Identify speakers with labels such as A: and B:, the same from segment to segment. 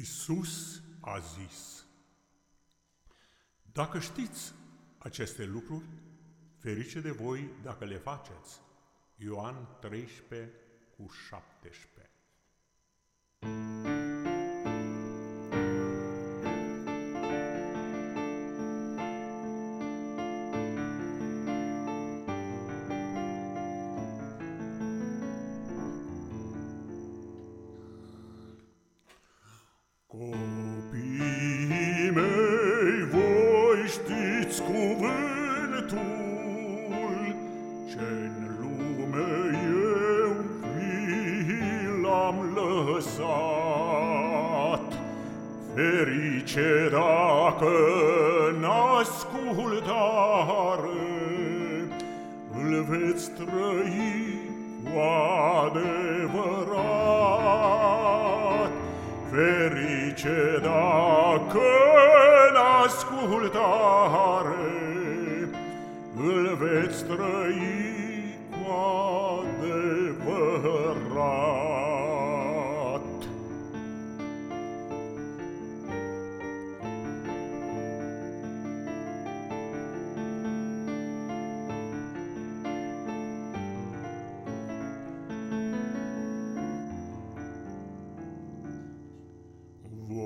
A: Isus a zis, Dacă știți aceste lucruri, ferice de voi dacă le faceți. Ioan 13 cu 17
B: lăsat. Ferice dacă n-ascultare îl veți trăi cu adevărat. Ferice dacă n-ascultare îl veți trăi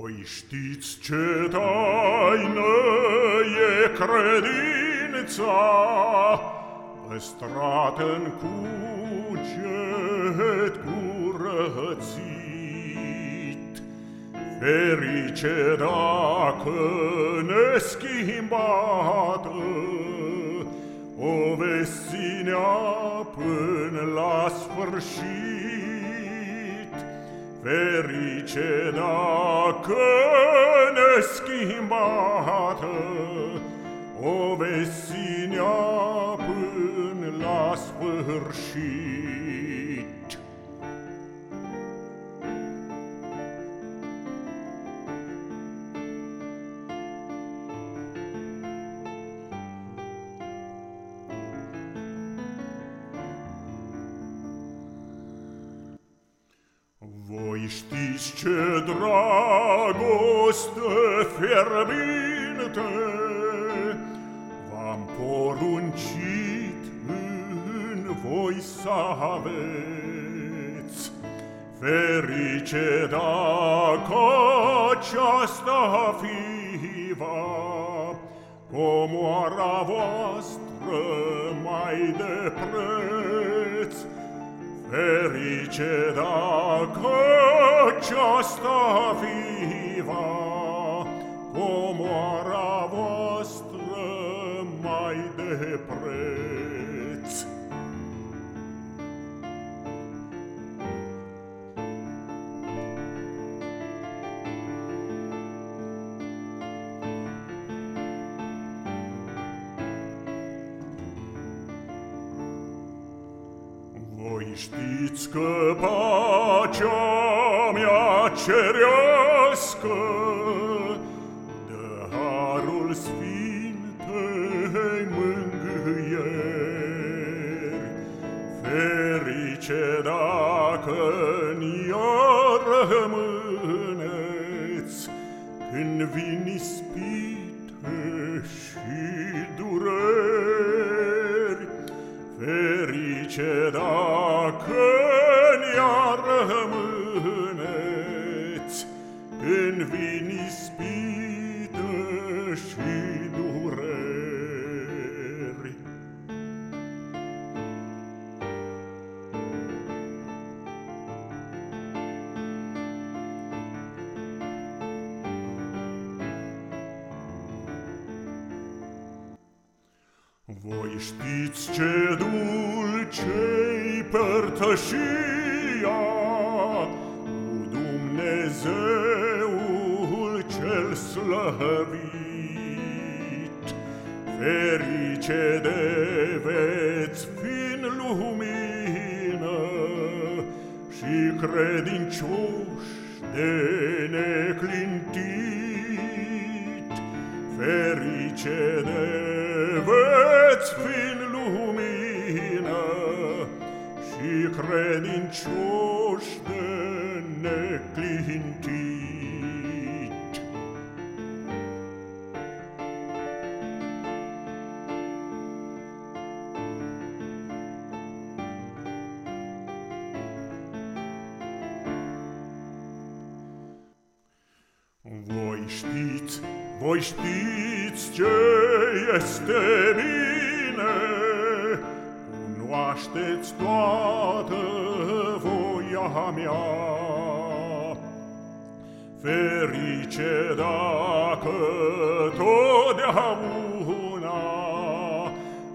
B: Voi știți ce taină e credința? Păstrată în cuget curățit Ferice dacă neschimbată O vesinea până la sfârșit ferice dacă neschimbată o vesinea până la sfârșit. Voi știți ce dragoste fierbinte V-am poruncit în voi să aveți. Ferice dacă aceasta fiva Comoara voastră mai de preț ferice dacă aceasta viva, comoara voastră mai depre. Voi știți că pacea mea cerească Dă harul sfintei mângâieri. Ferice dacă-n ea rămâneți Când vin ispite rămâneți Când vin ispită și dureri Voi știți ce dulce-i părtășia cu Dumnezeul cel slăvit. Ferice de veți fi în lumină și credincioși de neclintit. Ferice de veți fi în lumină și credincioși de verkligen tid. Voi știți, voi știți ce este bine, cunoașteți toată voia mea. ferice dacă totdeauna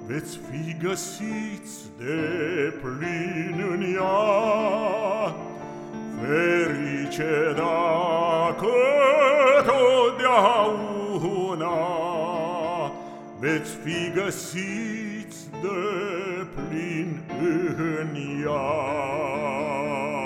B: veți fi găsiți de plin în ea. Ferice dacă totdeauna veți fi găsiți de plin în ea.